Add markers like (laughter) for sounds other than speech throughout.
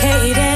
complicated.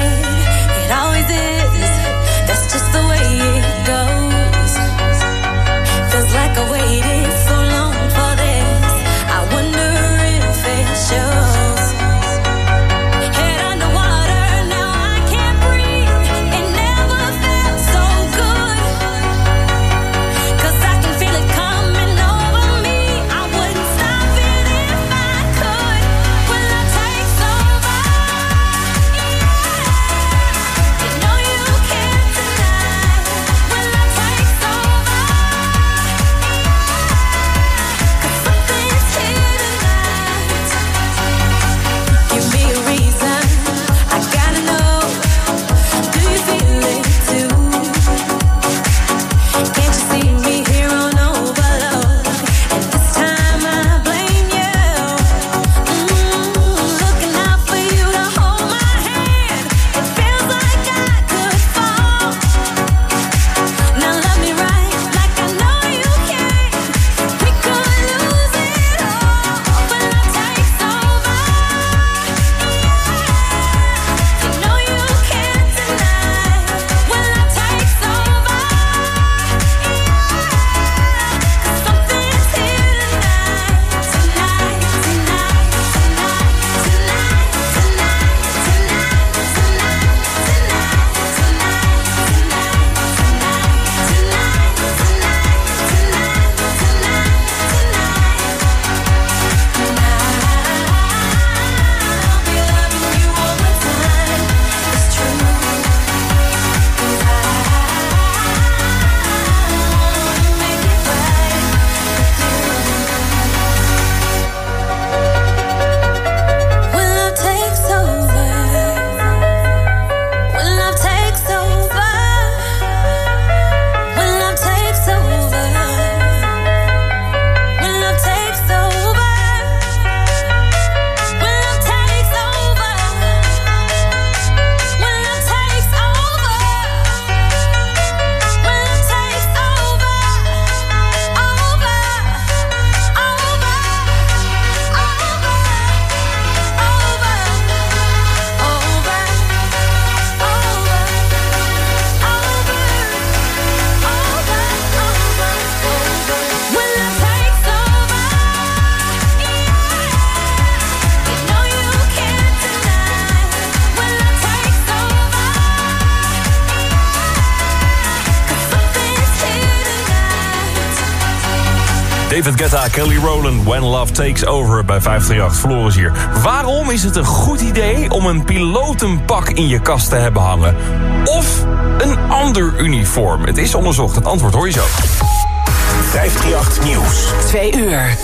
David Guetta, Kelly Rowland, When Love Takes Over bij 538 Floris hier. Waarom is het een goed idee om een pilotenpak in je kast te hebben hangen? Of een ander uniform? Het is onderzocht, het antwoord hoor je zo. 538 Nieuws. Twee uur.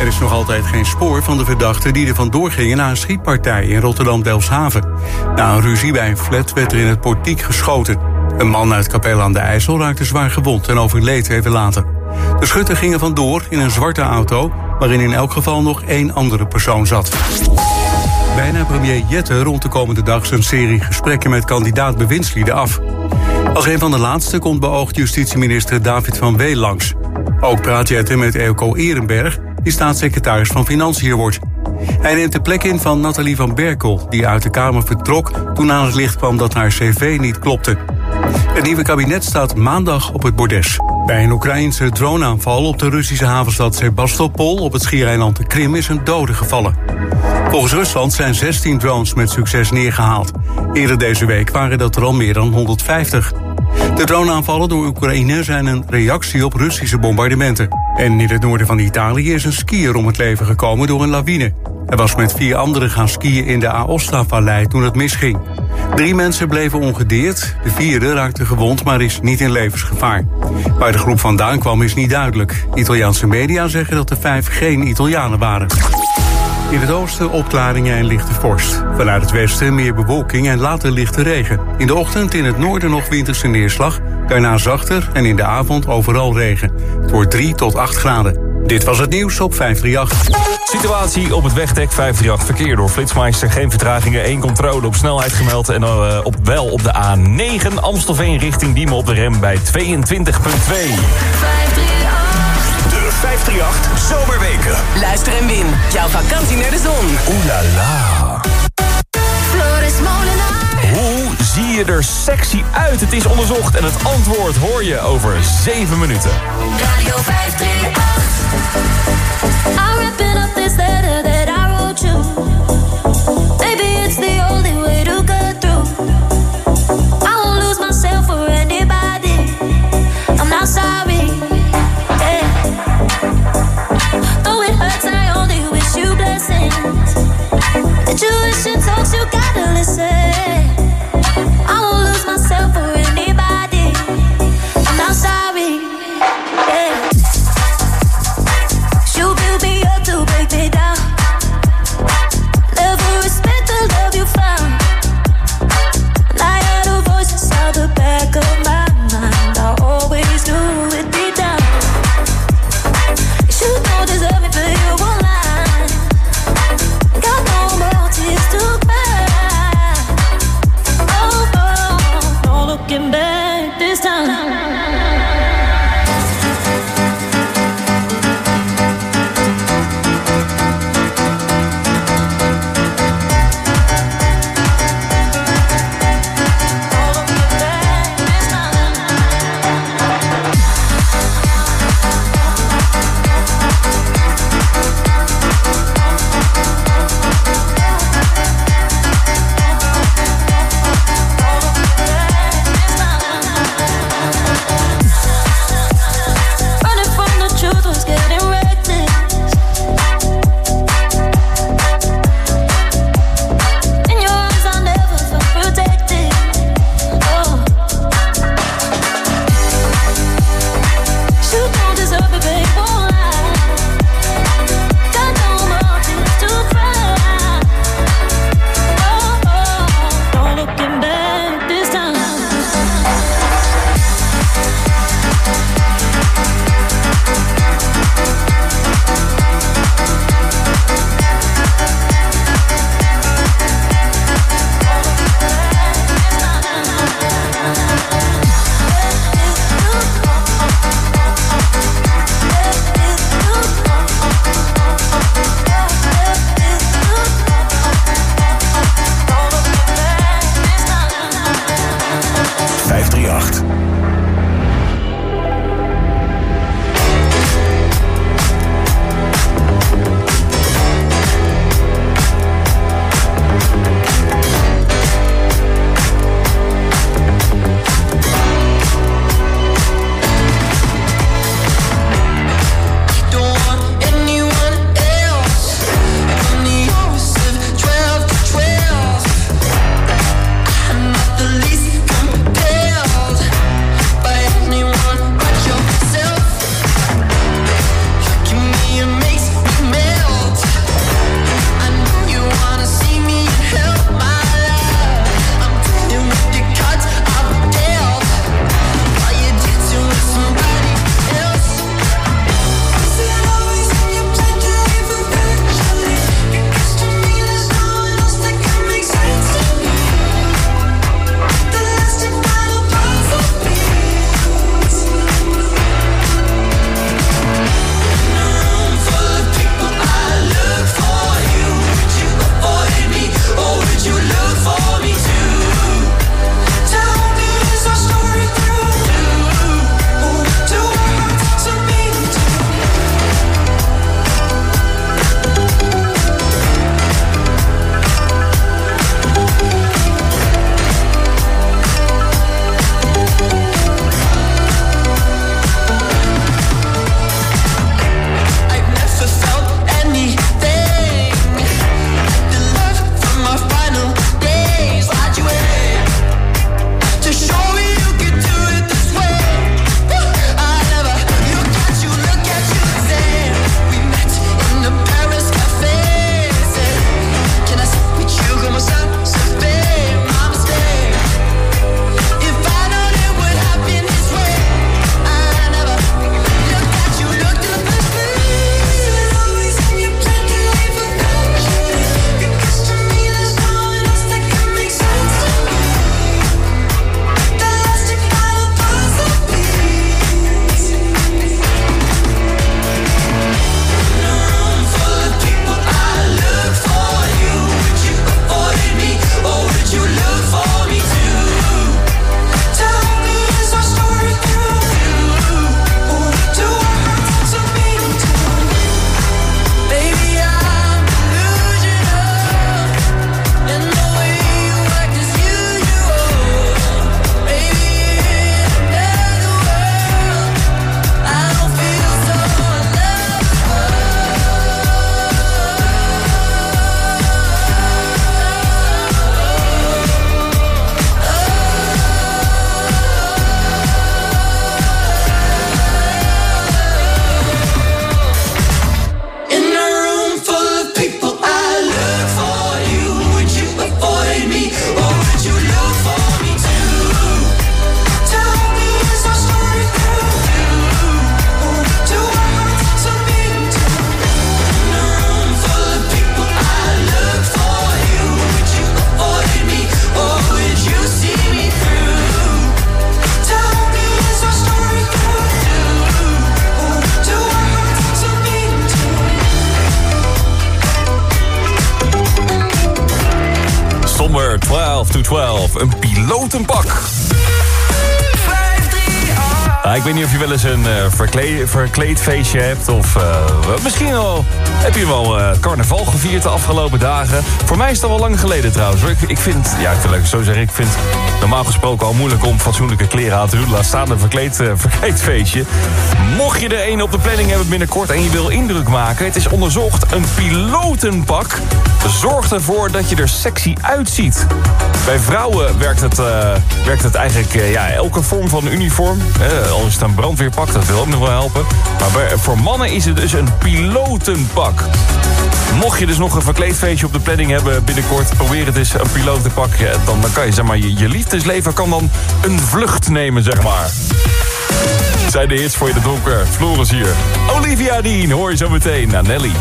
Er is nog altijd geen spoor van de verdachten die er vandoor gingen na een schietpartij in Rotterdam-Delfshaven. Na een ruzie bij een flat werd er in het portiek geschoten. Een man uit Capelle aan de IJssel raakte zwaar gewond en overleed even later. De schutter gingen vandoor in een zwarte auto, waarin in elk geval nog één andere persoon zat. Bijna premier Jette rond de komende dag zijn serie gesprekken met kandidaat bewindslieden af. Als een van de laatste komt beoogd justitieminister David van Weel langs. Ook praat Jette met Eelco Ehrenberg, die staatssecretaris van Financiën wordt. Hij neemt de plek in van Nathalie van Berkel, die uit de Kamer vertrok toen aan het licht kwam dat haar cv niet klopte. Het nieuwe kabinet staat maandag op het bordes. Bij een Oekraïnse droneaanval op de Russische havenstad Sebastopol op het schiereiland de Krim is een dode gevallen. Volgens Rusland zijn 16 drones met succes neergehaald. Eerder deze week waren dat er al meer dan 150. De droneaanvallen door Oekraïne zijn een reactie op Russische bombardementen. En in het noorden van Italië is een skier om het leven gekomen door een lawine. Hij was met vier anderen gaan skiën in de Aosta-vallei toen het misging. Drie mensen bleven ongedeerd, de vierde raakte gewond, maar is niet in levensgevaar. Waar de groep vandaan kwam is niet duidelijk. Italiaanse media zeggen dat de vijf geen Italianen waren. In het oosten opklaringen en lichte vorst. Vanuit het westen meer bewolking en later lichte regen. In de ochtend in het noorden nog winterse neerslag. Daarna zachter en in de avond overal regen. Het wordt 3 tot 8 graden. Dit was het nieuws op 538. Situatie op het wegdek 538 verkeer door Flitsmeister. Geen vertragingen, één controle op snelheid gemeld. En uh, op, wel op de A9 Amstelveen richting Diemen op de rem bij 22.2. 538 Zomerweken. Luister en win. Jouw vakantie naar de zon. Oeh la la. Floris Molenaar. Hoe zie je er sexy uit? Het is onderzocht en het antwoord hoor je over 7 minuten. Radio 538. I'm wrapping up this letter Intuition talks, you gotta listen. I won't lose myself Somber 12 to 12. Een pilotenpak. Ah, ik weet niet of je wel eens een uh, verkleed, verkleedfeestje hebt. Of uh, misschien wel heb je wel uh, carnaval gevierd de afgelopen dagen. Voor mij is dat wel lang geleden trouwens. Ik, ik vind, ja, ik wil zo zeggen, ik vind normaal gesproken al moeilijk om fatsoenlijke kleren aan te doen. Laat staan een verkleed, (laughs) verkleedfeestje. Mocht je er een op de planning hebben binnenkort en je wil indruk maken. Het is onderzocht. Een pilotenpak zorgt ervoor dat je er sexy uitziet. Bij vrouwen werkt het, werkt het eigenlijk ja, elke vorm van uniform al is het een brandweerpak, dat wil ook nog wel helpen. Maar voor mannen is het dus een pilotenpak. Mocht je dus nog een verkleedfeestje op de planning hebben binnenkort... probeer het eens een pilotenpak. Dan, dan kan je, zeg maar, je, liefdesleven kan dan een vlucht nemen, zeg maar. zijn de hits voor je de donker. Floris hier. Olivia Dean hoor je zo meteen naar Nelly.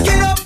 Same way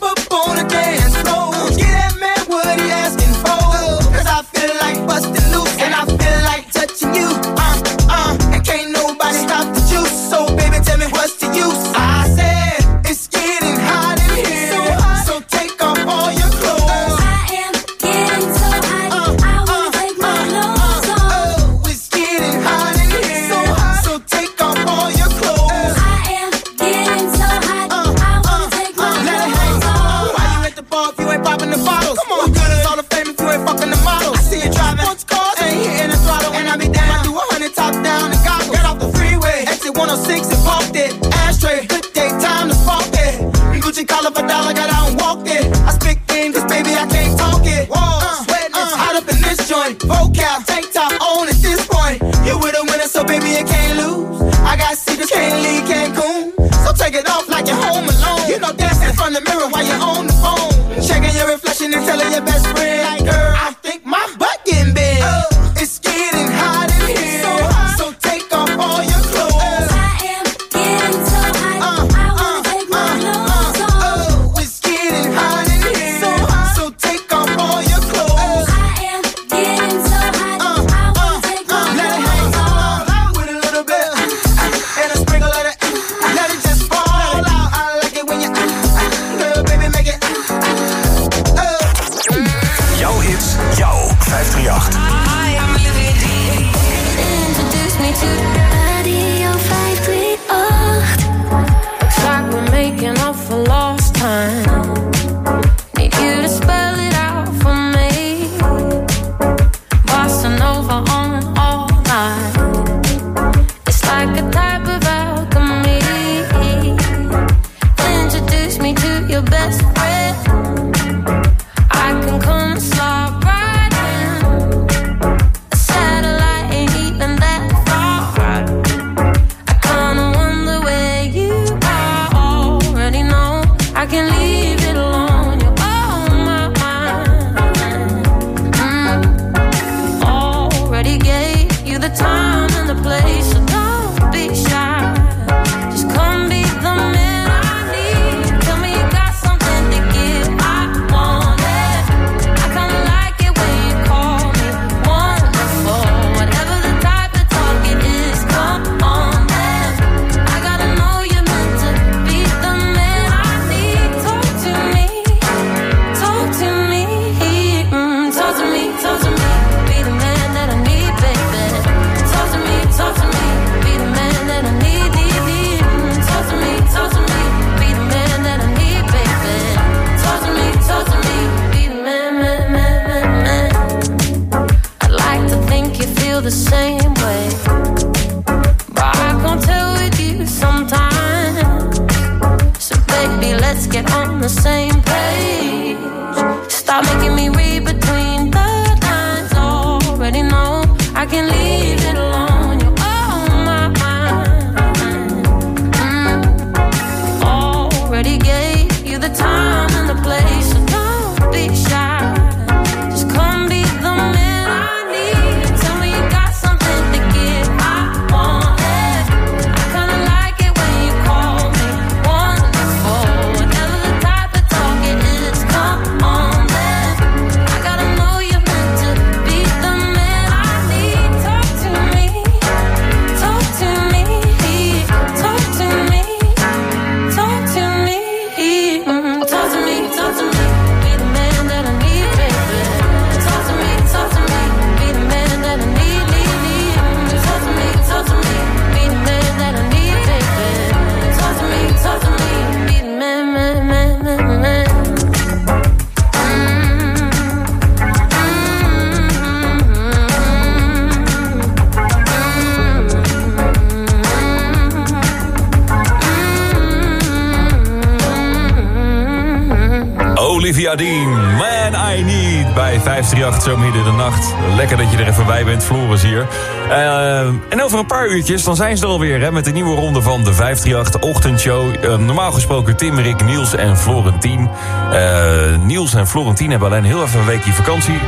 zo midden de nacht. Lekker dat je er even bij bent, Floris hier. Eh, en over een paar uurtjes, dan zijn ze er alweer hè, met de nieuwe ronde van de 538 ochtendshow. Eh, normaal gesproken Tim, Rick, Niels en Florentien. Eh, Niels en Florentien hebben alleen heel even een weekje vakantie.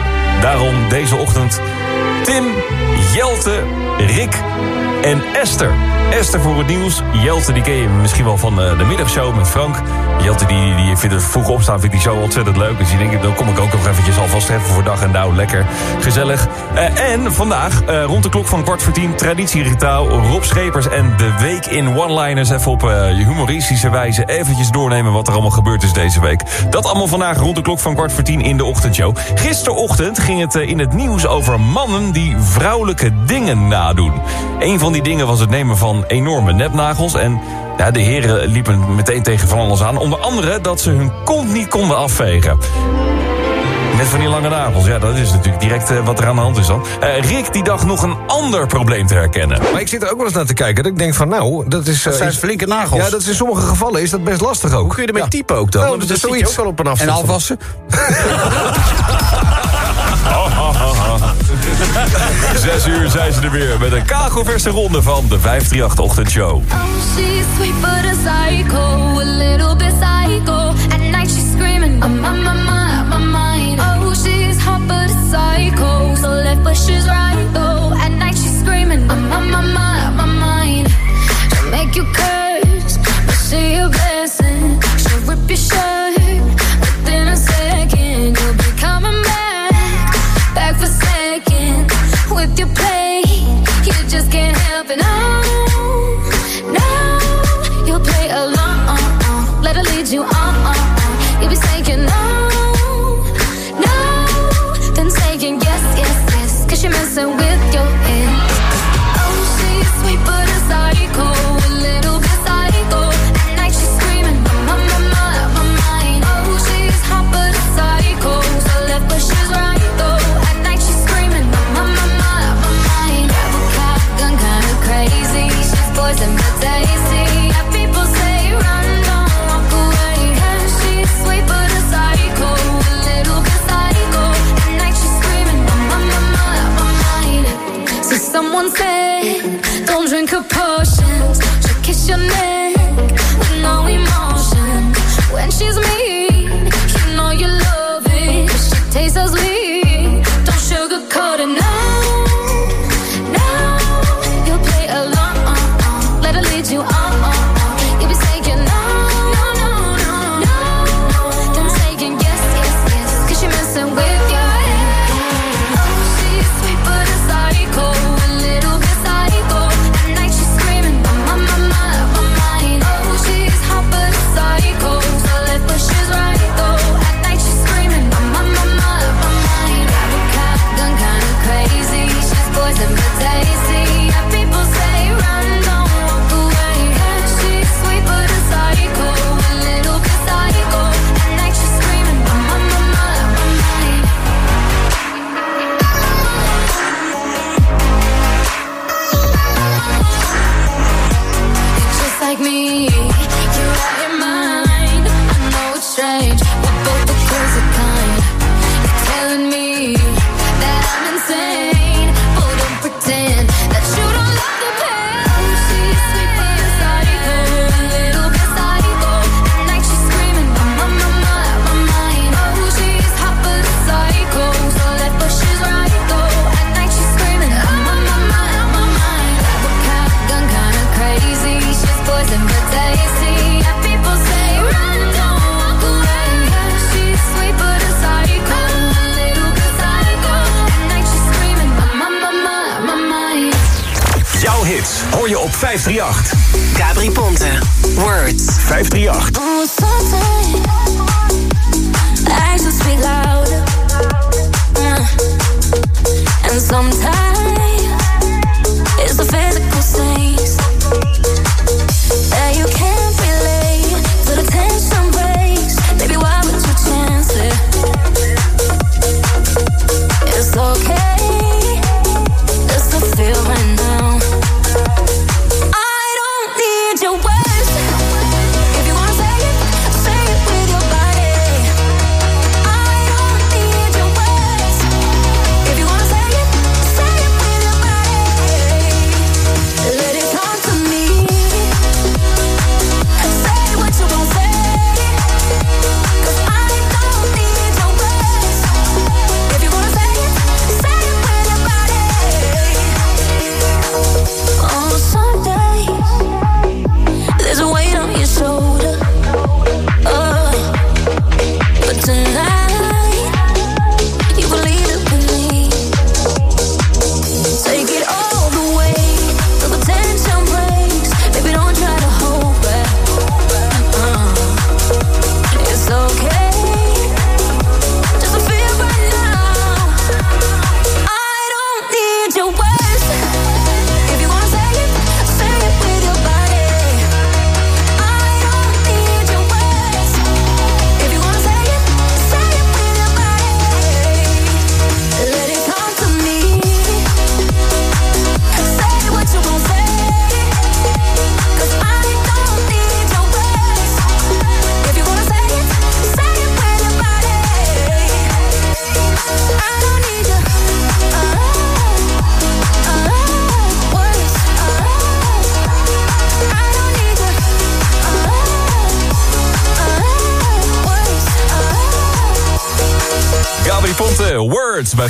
Daarom deze ochtend Tim, Jelte, Rick en Esther. Esther voor het nieuws. Jelte die ken je misschien wel van eh, de middagshow met Frank. Jelte die, die vindt het vroeg opstaan vindt die zo ontzettend leuk. Dus die denkt, dan kom ik ook nog eventjes alvast even voor dag en dauw. Lekker, gezellig. Eh, en vandaag, eh, rond de klok van kwart voor tien, traditieritaal. Rob Schepers en de week in one-liners. Even op eh, humoristische wijze eventjes doornemen wat er allemaal gebeurd is deze week. Dat allemaal vandaag rond de klok van kwart voor tien in de ochtendshow. Gisterochtend ging het in het nieuws over mannen die vrouwelijke dingen nadoen. Een van die dingen was het nemen van enorme nepnagels. En ja, de heren liepen meteen tegen van alles aan. Onder andere dat ze hun kont niet konden afvegen. Met van die lange nagels. Ja, dat is natuurlijk direct eh, wat er aan de hand is dan. Eh, Rick die dacht nog een ander probleem te herkennen. Maar ik zit er ook wel eens naar te kijken. Dat ik denk van nou, dat is... Dat eh, zijn is- flinke nagels. Ja, dat is in sommige gevallen is dat best lastig ook. Hoe kun je ermee typen ook dan? Nou, Want dat is zoiets. ook wel op een afstand En afwassen. (laughs) Zes uur zijn ze er weer met een kagelverse ronde van de 538 Ochtendshow. Oh, she's sweet but a psycho, a little bit psycho. At night she's screaming, I'm on my she's right though. At night she's screaming, I'm on my mind, my mind. She'll make you curse, but she a blessing. She'll rip your shirt within a second. You'll be coming back, back for seconds with your play. You just can't help it.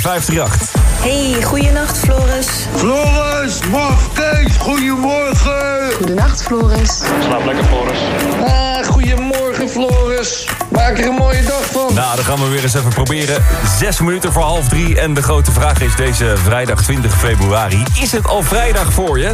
Bij 538. Mooie dag. Nou, dan gaan we weer eens even proberen. Zes minuten voor half drie. En de grote vraag is deze vrijdag 20 februari. Is het al vrijdag voor je?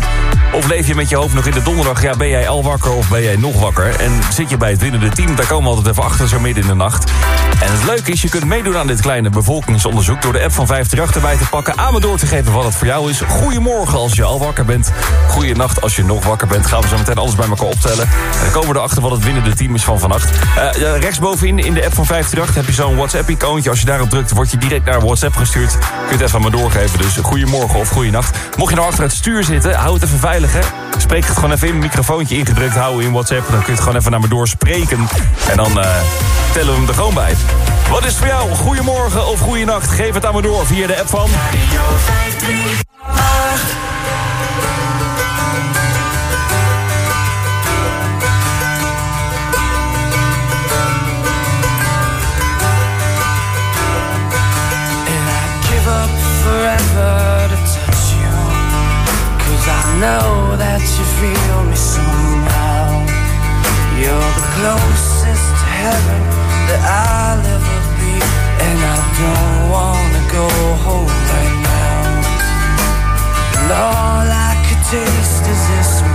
Of leef je met je hoofd nog in de donderdag? Ja, ben jij al wakker of ben jij nog wakker? En zit je bij het winnende team? Daar komen we altijd even achter zo midden in de nacht. En het leuke is, je kunt meedoen aan dit kleine bevolkingsonderzoek... door de app van 538 erbij te pakken, aan me door te geven wat het voor jou is. Goedemorgen als je al wakker bent. Goeienacht als je nog wakker bent. Gaan we zo meteen alles bij elkaar optellen. En dan komen we erachter wat het winnende team is van vannacht. Ja, rechtsbovenin in de app van 538 heb je zo'n WhatsApp-icoontje. Als je daarop drukt, word je direct naar WhatsApp gestuurd. Kun je het even aan me doorgeven, dus goedemorgen of goeienacht. Mocht je nou achter het stuur zitten, hou het even veilig, hè. Spreek het gewoon even in, microfoontje ingedrukt houden in WhatsApp. Dan kun je het gewoon even naar me doorspreken. En dan uh, tellen we hem er gewoon bij. Wat is voor jou? Goedemorgen of goeienacht? Geef het aan me door via de app van... Radio know that you feel me somehow. You're the closest to heaven that I'll ever be. And I don't wanna go home right now. And all I could taste is this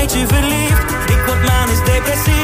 beetje verliefd. Ik word manisch depressief.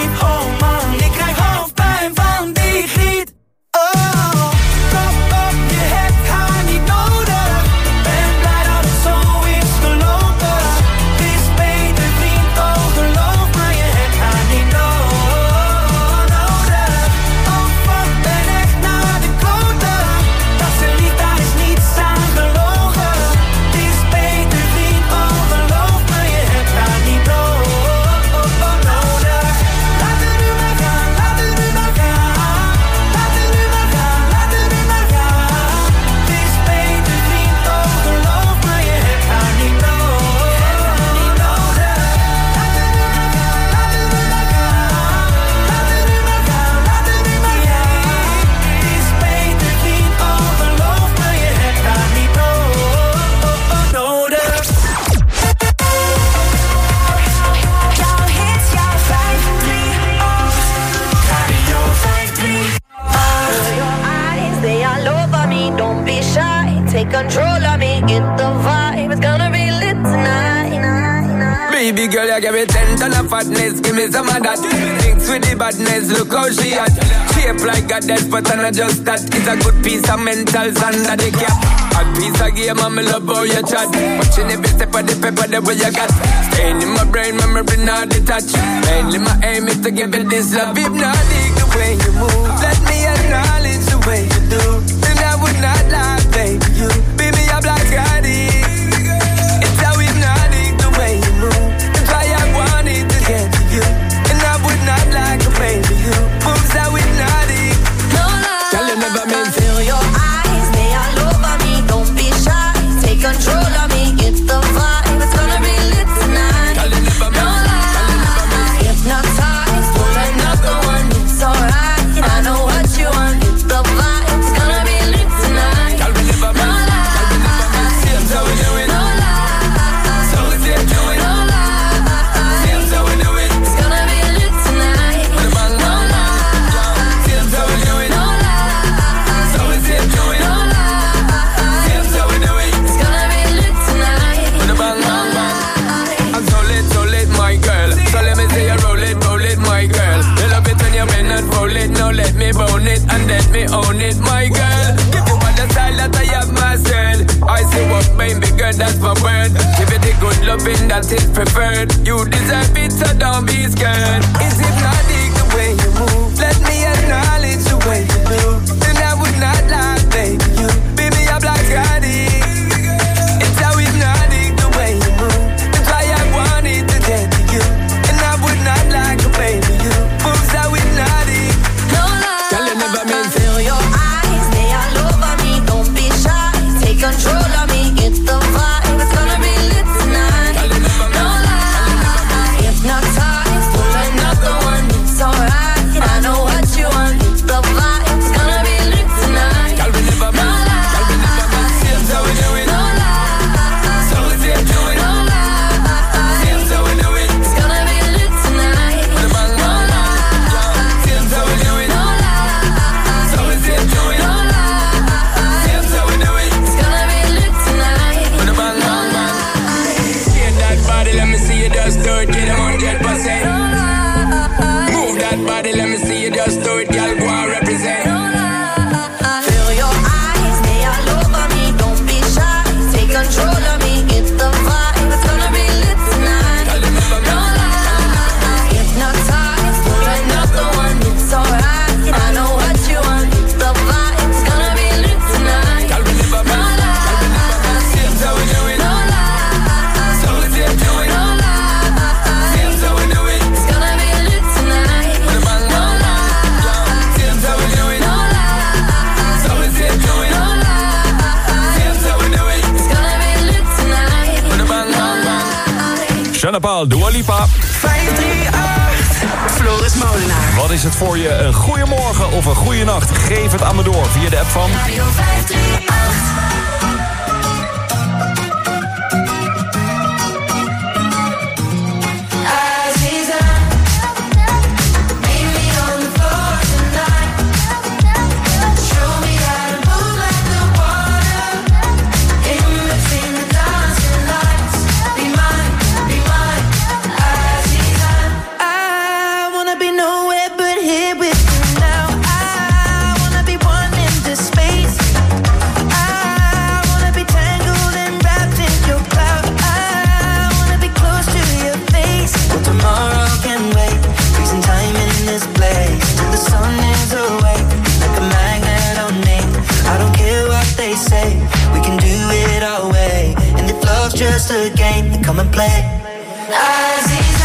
fire, give me ten ton of fatness, give me some of that. Thinks with the badness, look how she at. Shape like a death, but I not just that. It's a good piece of mental sand that they cap. A piece of game, I'm in love how you chat. Watching every step of the paper, the way you got. Staying in my brain, memory not detached. Mainly my aim is to give you this love. If not, dig the way you move. Let me acknowledge the way you game come and play. Aziz.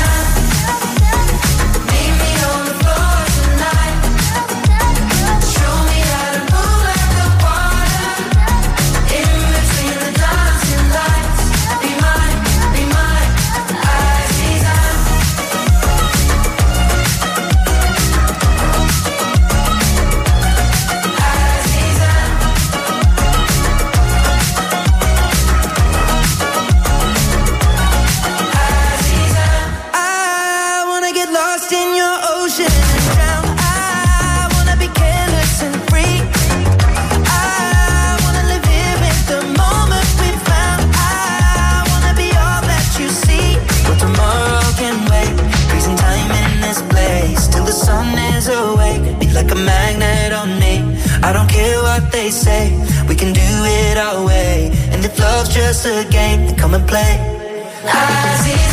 say we can do it our way. And if love's just a game, then come and play. I see.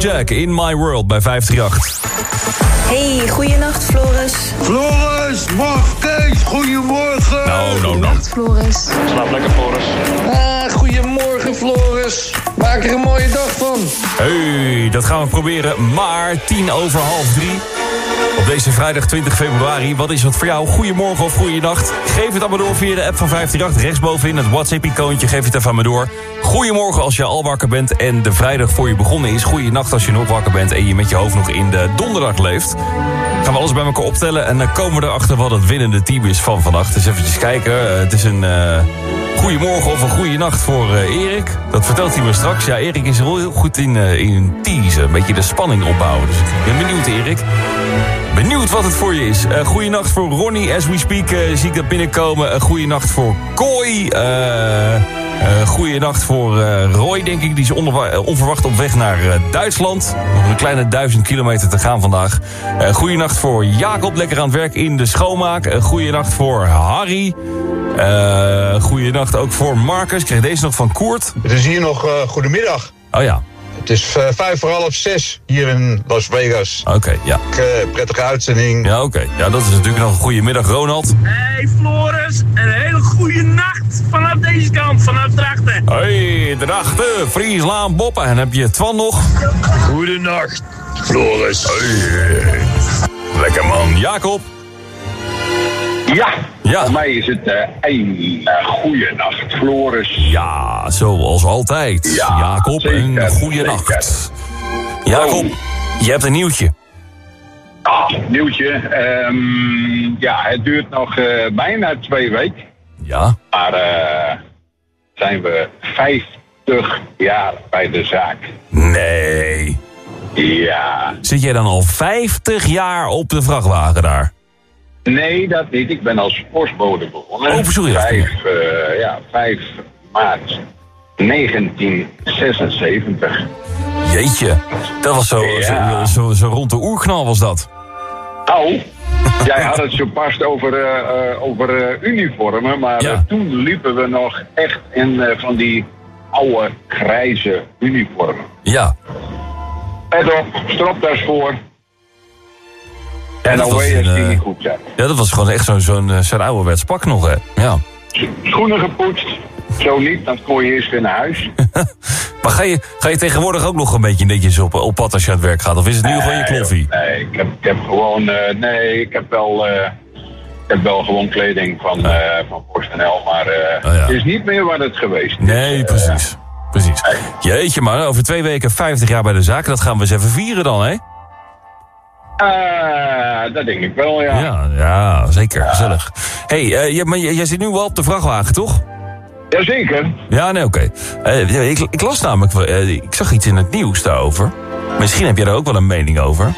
Afrojack in My World bij 538. Hey, goeienacht Floris. Floris, Kees, goedemorgen. Nou, nou, nou. Floris. Slaap lekker, Floris. Ah, goedemorgen, Floris. Maak er een mooie dag van. Hey, dat gaan we proberen. Maar tien over half drie. Op deze vrijdag 20 februari. Wat is het voor jou? Goedemorgen of goeienacht? Geef het aan door via de app van 538. Rechtsbovenin het WhatsApp-icoontje. Geef het even aan me door. Goedemorgen als je al wakker bent en de vrijdag voor je begonnen is. Goeienacht als je nog wakker bent en je met je hoofd nog in de donderdag leeft. Gaan we alles bij elkaar optellen en dan komen we erachter wat het winnende team is van vannacht. Dus eventjes kijken. Eh, het is een uh, goedemorgen of een goede nacht voor uh, Erik. Dat vertelt hij me straks. Ja, Erik is er heel goed in, uh, in teasen. Een beetje de spanning opbouwen. Dus ik ben benieuwd, Erik. Benieuwd wat het voor je is. Uh, goeienacht voor Ronnie, as we speak. Zie ik dat binnenkomen. Uh, goeienacht voor Kooi. Uh, voor Roy, denk ik. Die is onverwacht op weg naar Duitsland. Nog een kleine duizend kilometer te gaan vandaag. Goeienacht voor Jacob, lekker aan het werk in de schoonmaak. Goeienacht voor Harry. Uh, goeienacht ook voor Marcus. Ik kreeg deze nog van Koert. Het is hier nog uh, goedemiddag. Oh ja. Het is uh, vijf voor half zes hier in Las Vegas. Oké, okay, ja. Uh, prettige uitzending. Ja, oké. Okay. Ja, dat is natuurlijk nog een goede middag, Ronald. Hey Floris, een hele goede nacht vanaf deze kant, vanaf Drachten. Hey, Drachten, Friesland, Boppen. En heb je Twan nog? Goedenacht, Floris. Hey. Lekker man. Jacob? Ja, ja. voor mij is het uh, een uh, goede nacht, Floris. Ja, zoals altijd. Ja, Jacob, zeker, een goede nacht. Jacob, oh. je hebt een nieuwtje. Ah, nieuwtje. Um, ja, het duurt nog uh, bijna twee weken. Ja. Maar zijn we 50 jaar bij de zaak. Nee. Ja. Zit jij dan al 50 jaar op de vrachtwagen daar? Nee, dat niet. Ik ben als postbode begonnen. Oh, sorry. 5, uh, ja, 5 maart 1976. Jeetje, dat was zo, ja. zo, zo, zo, rond de oerknal was dat. Nou, (laughs) jij had het zo pas over, uh, uh, over uniformen, maar ja. toen liepen we nog echt in van die oude grijze uniformen. Ja. Pet op, stropdas voor. En weet je die niet goed zijn. Ja, dat was gewoon echt zo'n zo'n zo ouderwets pak nog, hè? Ja. Schoenen gepoetst. Zo niet, dan kon je eerst weer naar huis. (laughs) maar ga je, ga je tegenwoordig ook nog een beetje netjes op, op pad als je aan het werk gaat? Of is het nu nee, gewoon je kloffie? Nee, ik heb, ik heb gewoon... Uh, nee, ik heb wel... Uh, ik heb wel gewoon kleding van, uh, van PostNL, maar oh, ja. het is niet meer wat het geweest is. Nee, precies. Precies. Jeetje, maar over twee weken 50 jaar bij de zaak, dat gaan we eens even vieren dan, hè? Uh, dat denk ik wel, ja. Ja, ja zeker. Gezellig. hey, uh, jij, maar jij zit nu wel op de vrachtwagen, toch? Jazeker. Ja, nee, oké. Okay. Uh, ik, ik, las namelijk... ik zag iets in het nieuws daarover. Misschien heb jij daar ook wel een mening over.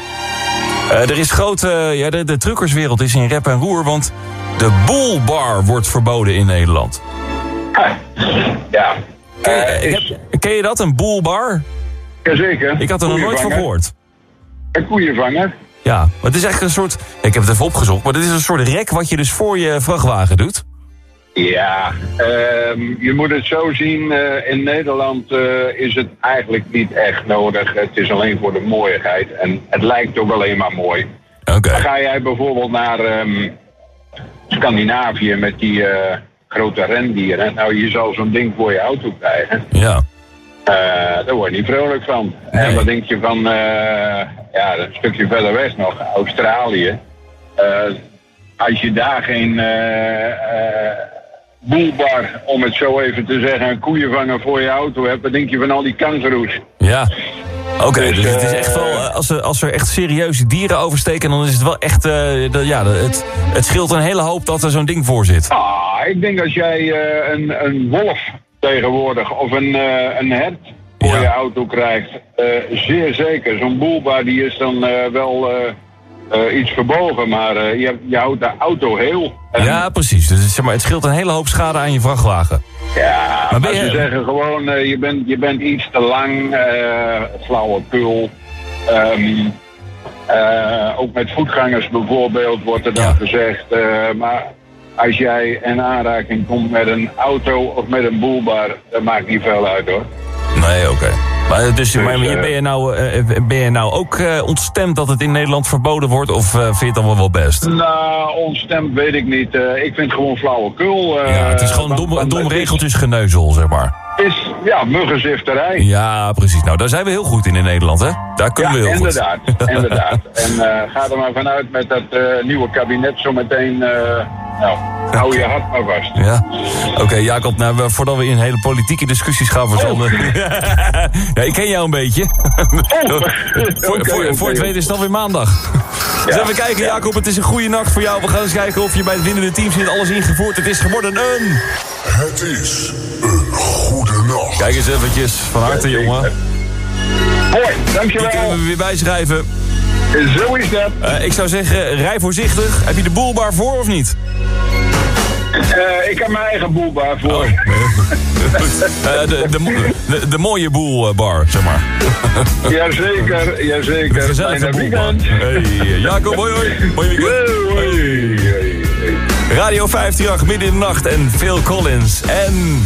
er is grote... ja, de, de truckerswereld is in rep en roer, want... de boelbar wordt verboden in Nederland. Ja. Ken je, is... heb, ken je dat, een boelbar? Jazeker. Ik had er nog nooit van gehoord. Een koeienvanger. Ja, maar het is eigenlijk een soort... Ik heb het even opgezocht, maar dit is een soort rek wat je dus voor je vrachtwagen doet. Ja, ehm, je moet het zo zien. eh, in Nederland eh, is het eigenlijk niet echt nodig. Het is alleen voor de mooiigheid. En het lijkt ook alleen maar mooi. Oké. Ga jij bijvoorbeeld naar ehm, Scandinavië met die eh, grote rendieren. Nou, je zal zo'n ding voor je auto krijgen. Ja. Eh, daar word je niet vrolijk van. En wat denk je van, eh, ja, een stukje verder weg nog, Australië. Eh, als je daar geen boelbar, om het zo even te zeggen, een koeienvanger voor je auto hebt, wat denk je van al die kangeroes? Ja. Oké, Dus, dus, het is echt wel, als er, als er echt serieuze dieren oversteken, dan is het wel echt, de- ja, het, het scheelt een hele hoop dat er zo'n ding voor zit. Ah, ik denk als jij een, een wolf tegenwoordig of een, eh, een hert voor je auto krijgt, eh, zeer zeker. Zo'n boelbar die is dan eh, wel iets verbogen, maar je, je houdt de auto heel. En, Ja, precies. Dus het- zeg maar, het scheelt een hele hoop schade aan je vrachtwagen. Ja, Maar ben je- ze zeggen gewoon, je, bent, je bent iets te lang, flauwekul. Ehm, eh, ook met voetgangers bijvoorbeeld wordt er dan gezegd. maar als jij in aanraking komt met een auto of met een boelbar, dat maakt niet veel uit hoor. Nee, oké. Maar, dus, Dus, maar eh, ben, je nou, eh, ben je nou ook eh, ontstemd dat het in Nederland verboden wordt? Of eh, vind je het dan wel wel best? Nou, onstemd weet ik niet. Eh, ik vind het gewoon flauwekul. eh, Ja, het is gewoon dom, dom regeltjesgeneuzel, zeg maar. is, ja, muggenzifterij. Ja, precies. Nou, daar zijn we heel goed in in Nederland, hè? Daar kunnen we heel inderdaad, goed. inderdaad. (laughs) En eh, ga er maar vanuit met dat eh, nieuwe kabinet zometeen. eh nou, hou je hart maar vast. Ja, oké Jacob, nou, we- voordat we in hele politieke discussies gaan verzanden. (laughs) ja, ik ken jou een beetje. (laughs) voor, voor, voor het weten is het alweer maandag. Dus even kijken, Jacob, het is een goede nacht voor jou. We gaan eens kijken of je bij het winnende team zit. Alles ingevoerd. Het is geworden een... Het is een goede Kijk eens eventjes, van harte jongen. Mooi, dankjewel. Die kunnen we weer bijschrijven. Zo is dat. Eh, ik zou zeggen, rij voorzichtig. Heb je de boelbar voor of niet? Eh, ik heb mijn eigen boelbaar voor. (laughs) Eh, de, de, de, de mooie boelbar, zeg maar. (laughs) Jazeker, jazeker. Gezellige Fijne boelbar. weekend. Hey, Jacob, hoi hoi. Hoi weekend. Hoi. Radio 538, midden in de nacht en Phil Collins. En...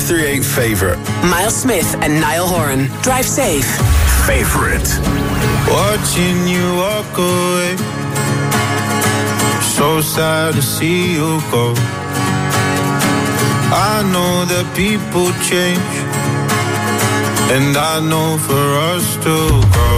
538 Favorite. Miles Smith and Niall Horan. Drive safe. Favorite. Watching you walk away. So sad to see you go. I know that people change. And I know for us to grow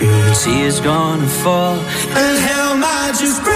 you. Tears gonna fall, and hell might just break.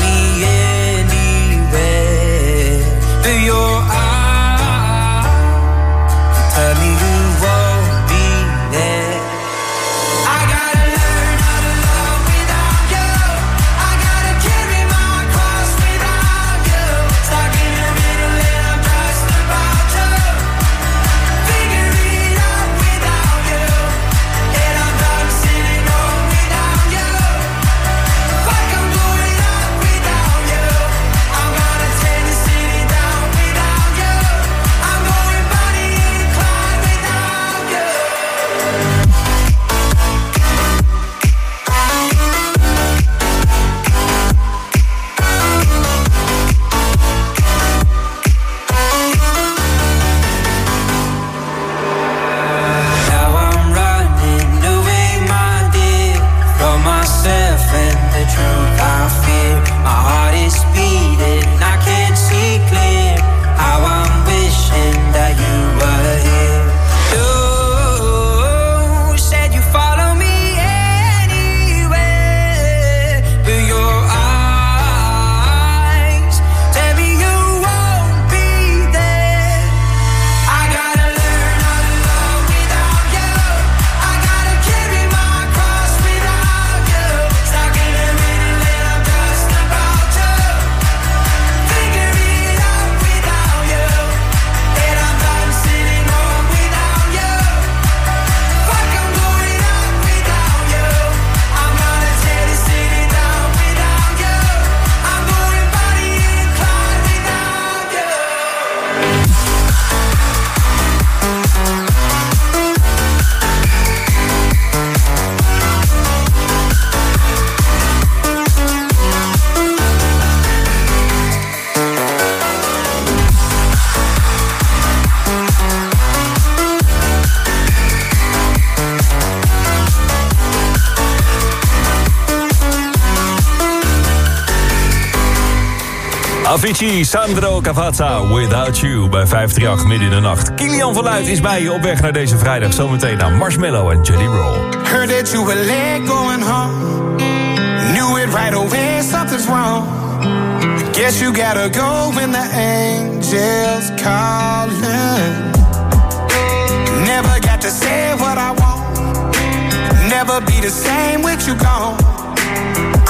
Avicii, Sandro Cavazza, Without You bij 538 midden in de nacht. Kilian van Luid is bij je op weg naar deze vrijdag. Zometeen naar Marshmallow en Jelly Roll. Heard that you were late going home. Knew it right away, something's wrong. Guess you gotta go when the angels calling. Never got to say what I want. Never be the same with you gone.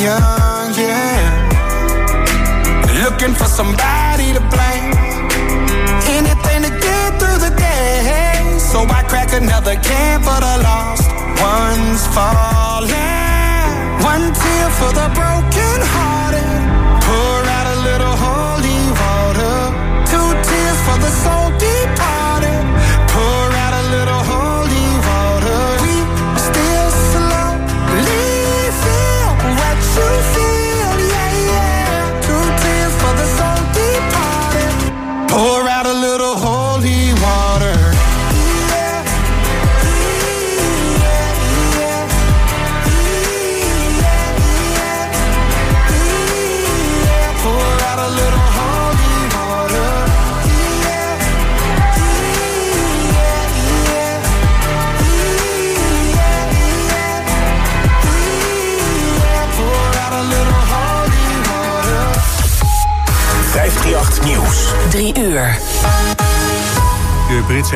Young, yeah. Looking for somebody to blame. Anything to get through the day. So I crack another can for the lost ones falling. One tear for the broken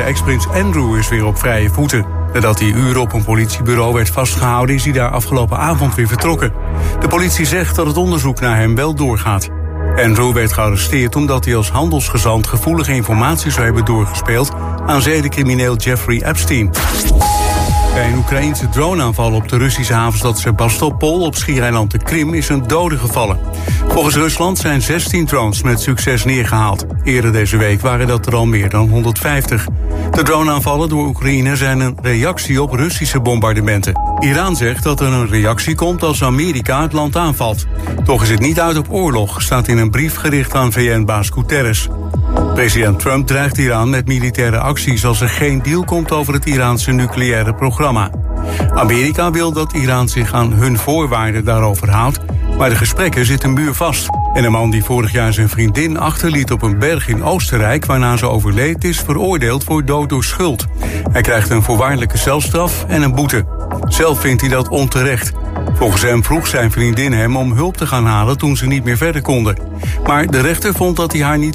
De ex-prins Andrew is weer op vrije voeten. Nadat hij uren op een politiebureau werd vastgehouden... is hij daar afgelopen avond weer vertrokken. De politie zegt dat het onderzoek naar hem wel doorgaat. Andrew werd gearresteerd omdat hij als handelsgezant... gevoelige informatie zou hebben doorgespeeld... aan zedencrimineel Jeffrey Epstein. Bij een Oekraïnse droneaanval op de Russische havenstad Sebastopol op schiereiland de Krim is een dode gevallen. Volgens Rusland zijn 16 drones met succes neergehaald. Eerder deze week waren dat er al meer dan 150. De droneaanvallen door Oekraïne zijn een reactie op Russische bombardementen. Iran zegt dat er een reactie komt als Amerika het land aanvalt. Toch is het niet uit op oorlog, staat in een brief gericht aan VN-baas Guterres. President Trump dreigt Iran met militaire acties als er geen deal komt over het Iraanse nucleaire programma. Amerika wil dat Iran zich aan hun voorwaarden daarover houdt, maar de gesprekken zitten muurvast. En een man die vorig jaar zijn vriendin achterliet op een berg in Oostenrijk waarna ze overleed is veroordeeld voor dood door schuld. Hij krijgt een voorwaardelijke celstraf en een boete. Zelf vindt hij dat onterecht. Volgens hem vroeg zijn vriendin hem om hulp te gaan halen toen ze niet meer verder konden. Maar de rechter vond dat hij haar niet